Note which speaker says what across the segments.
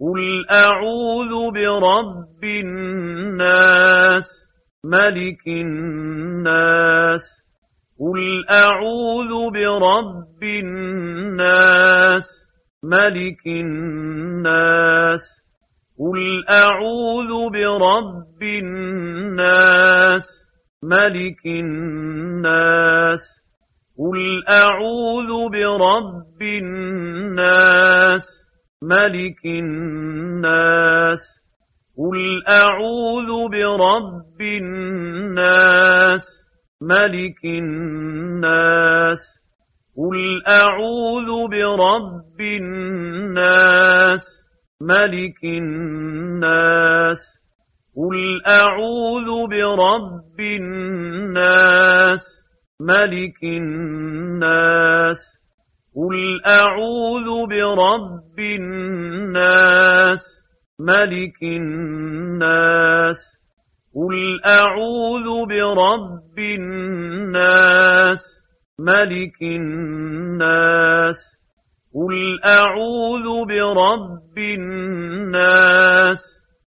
Speaker 1: قل أعوذ برب الناس ملك الناس قل أعوذ برب الناس ملك الناس قل أعوذ برب الناس ملك الناس قل أعوذ برب الناس ملك الناس قل أعوذ برب الناس ملك الناس قل أعوذ برب الناس ملك الناس قل أعوذ برب الناس ملك الناس قل أعوذ برب الناس ملك الناس قل أعوذ برب الناس ملك الناس قل أعوذ برب الناس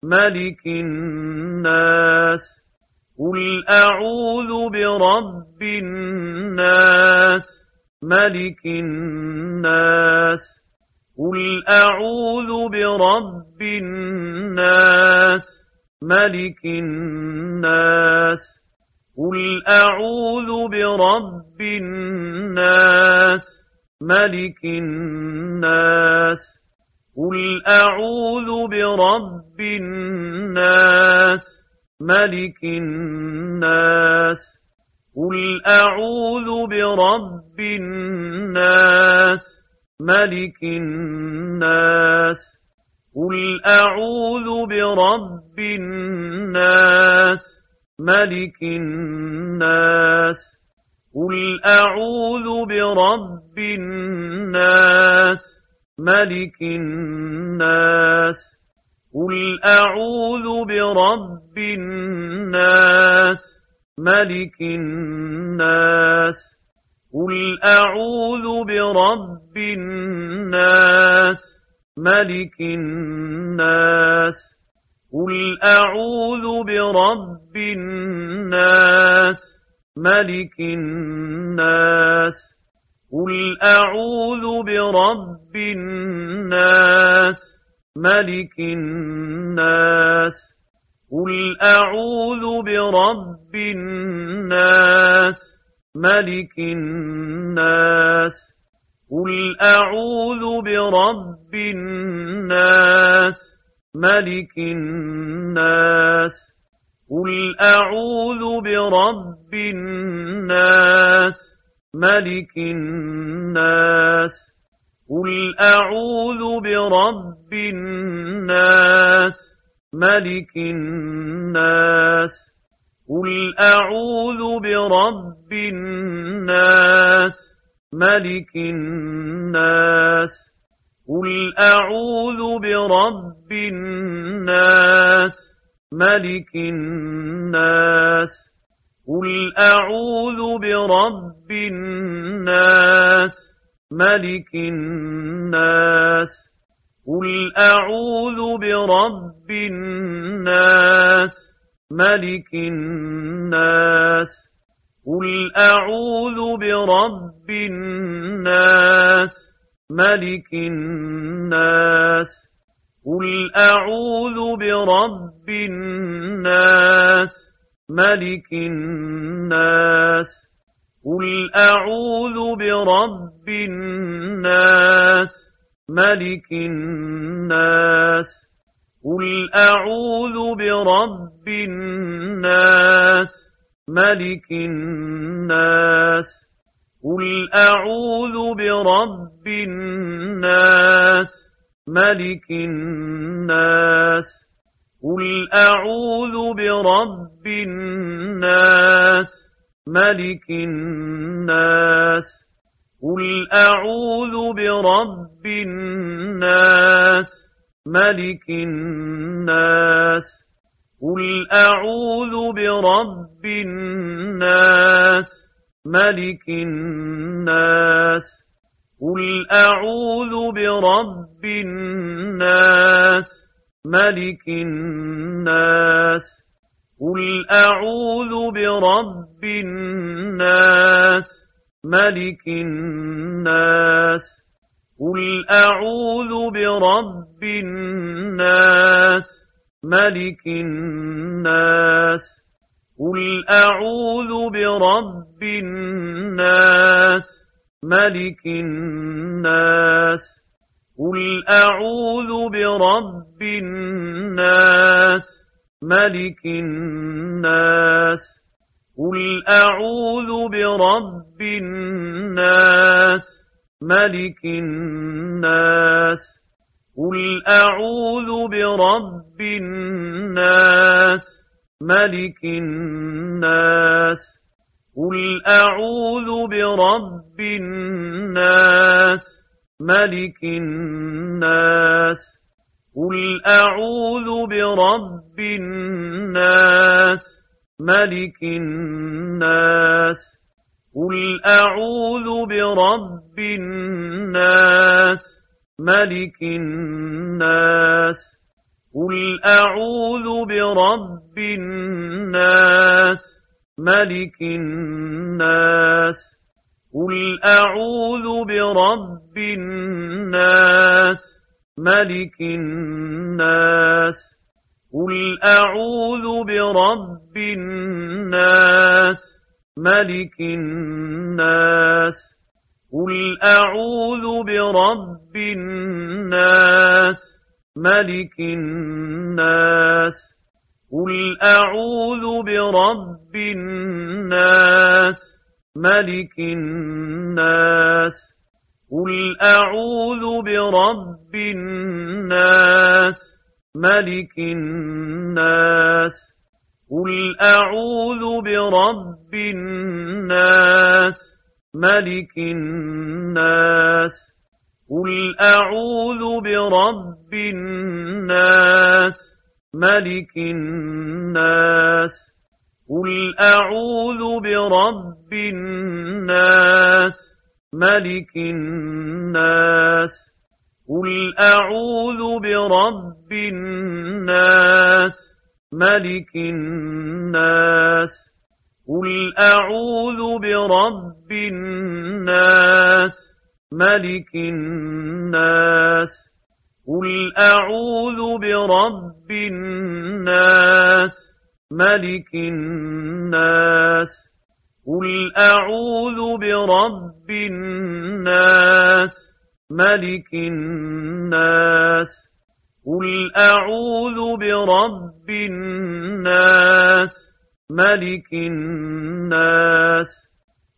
Speaker 1: ملك الناس قل أعوذ برب الناس ملك الناس قل أعوذ برب الناس ملك الناس قل أعوذ برب الناس ملك الناس قل أعوذ برب الناس ملك الناس قل أعوذ برب الناس ملك الناس قل أعوذ برب الناس ملك الناس قل أعوذ برب الناس ملك الناس قل أعوذ برب الناس ملك الناس قل أعوذ برب الناس ملك الناس قل أعوذ برب الناس ملك الناس قل أعوذ برب الناس ملك الناس قل أعوذ برب الناس ملك الناس قل أعوذ برب الناس ملك الناس قل أعوذ برب الناس ملك الناس قل أعوذ برب الناس ملك الناس قل أعوذ برب الناس ملك الناس قل أعوذ برب الناس ملك الناس قل أعوذ برب الناس ملك الناس قل أعوذ برب الناس ملك الناس قل أعوذ برب الناس ملك الناس قل أعوذ برب الناس ملك الناس قل أعوذ برب الناس ملك الناس قل أعوذ برب الناس ملك الناس قل أعوذ برب الناس ملك الناس قل أعوذ برب الناس ملك الناس قل أعوذ برب الناس ملك الناس قل أعوذ برب الناس ملك الناس قل أعوذ برب الناس ملك الناس قل أعوذ برب الناس ملك الناس قل أعوذ برب الناس ملك الناس قل أعوذ برب الناس ملك الناس قل أعوذ برب الناس ملك الناس قل أعوذ برب الناس ملك الناس قل أعوذ برب الناس ملك الناس قل أعوذ برب الناس ملك الناس قل أعوذ برب الناس ملك الناس قل أعوذ برب الناس ملك الناس قل أعوذ برب الناس ملك الناس قل أعوذ برب الناس ملك الناس قل أعوذ برب الناس ملك الناس قل أعوذ برب الناس ملك الناس قل أعوذ برب الناس ملك الناس قل أعوذ برب الناس ملك الناس قل أعوذ برب الناس ملك الناس قل أعوذ برب الناس ملك الناس قل أعوذ برب الناس ملك الناس قل أعوذ برب الناس ملك الناس قل أعوذ برب الناس ملك الناس قل أعوذ برب الناس ملك الناس قل أعوذ برب الناس ملك الناس قل أعوذ برب الناس ملك الناس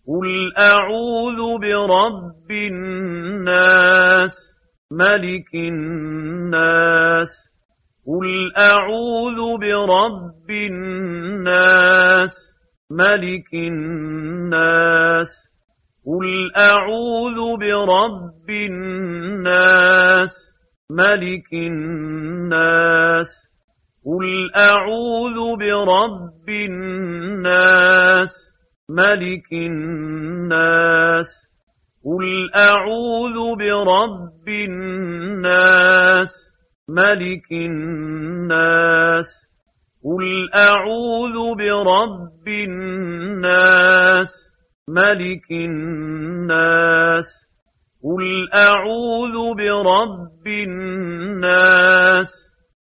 Speaker 1: قل أعوذ برب الناس ملك الناس قل أعوذ برب الناس ملك الناس قل أعوذ برب الناس ملك الناس قل أعوذ برب الناس ملك الناس قل أعوذ برب الناس ملك الناس قل أعوذ برب الناس ملك الناس قل أعوذ برب الناس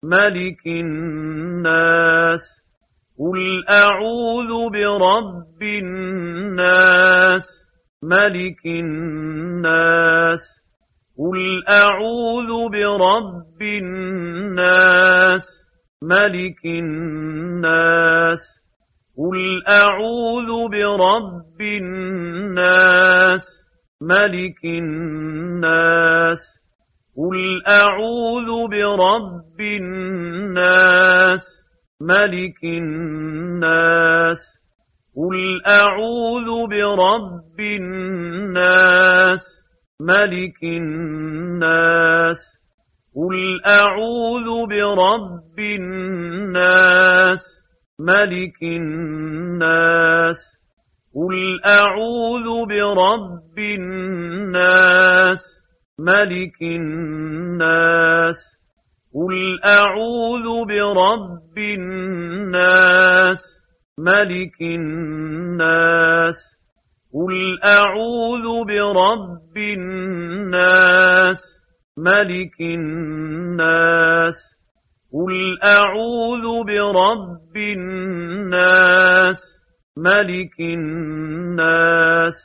Speaker 1: ملك الناس قل أعوذ برب الناس ملك الناس قل أعوذ برب الناس ملك الناس قل أعوذ برب الناس ملك الناس قل أعوذ برب الناس ملك الناس قل أعوذ برب الناس ملك الناس قل أعوذ برب الناس ملك الناس قل أعوذ برب الناس ملك الناس قل أعوذ برب الناس ملك الناس قل أعوذ برب الناس ملك الناس قل أعوذ برب الناس ملك الناس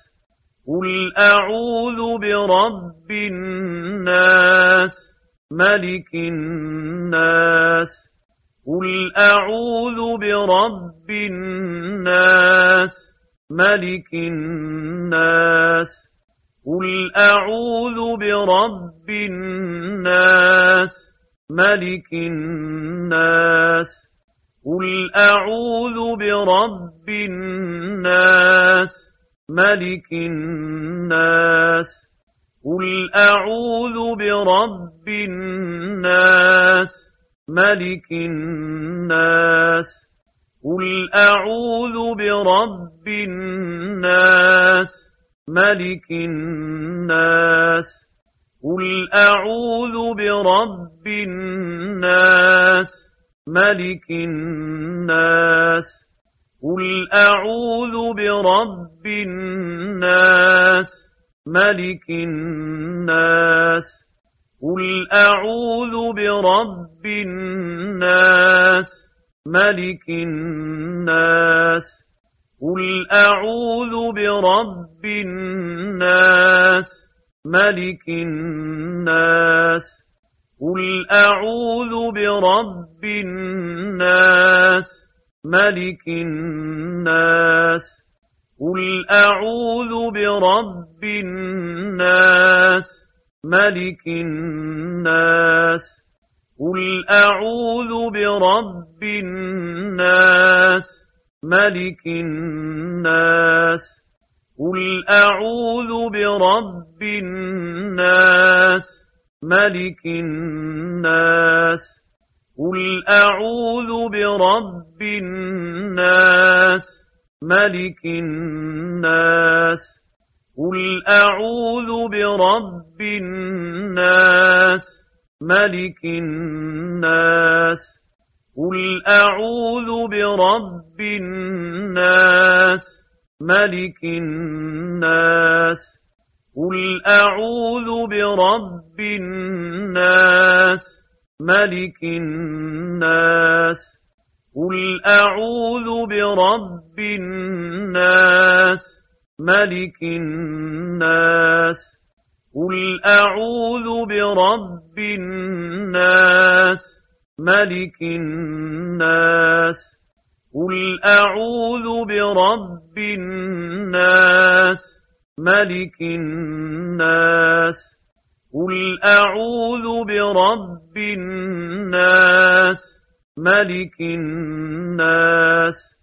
Speaker 1: قل أعوذ برب الناس ملك الناس قل أعوذ برب الناس ملك الناس قل أعوذ برب الناس ملك الناس قل أعوذ برب الناس ملك الناس قل أعوذ برب الناس ملك الناس قل أعوذ برب الناس ملك الناس قل أعوذ برب الناس ملك الناس قل أعوذ برب الناس ملك الناس قل أعوذ برب الناس ملك الناس قل أعوذ برب الناس ملك الناس قل أعوذ برب الناس ملك الناس قل أعوذ برب الناس ملك الناس قل أعوذ برب الناس ملك الناس قل أعوذ برب الناس ملك الناس قل أعوذ برب الناس ملك الناس قل أعوذ برب الناس ملك الناس قل أعوذ برب الناس ملك الناس قل أعوذ برب الناس ملك الناس قل أعوذ برب الناس ملك الناس قل أعوذ برب الناس ملك الناس قل أعوذ برب الناس ملك الناس قل أعوذ برب الناس ملك الناس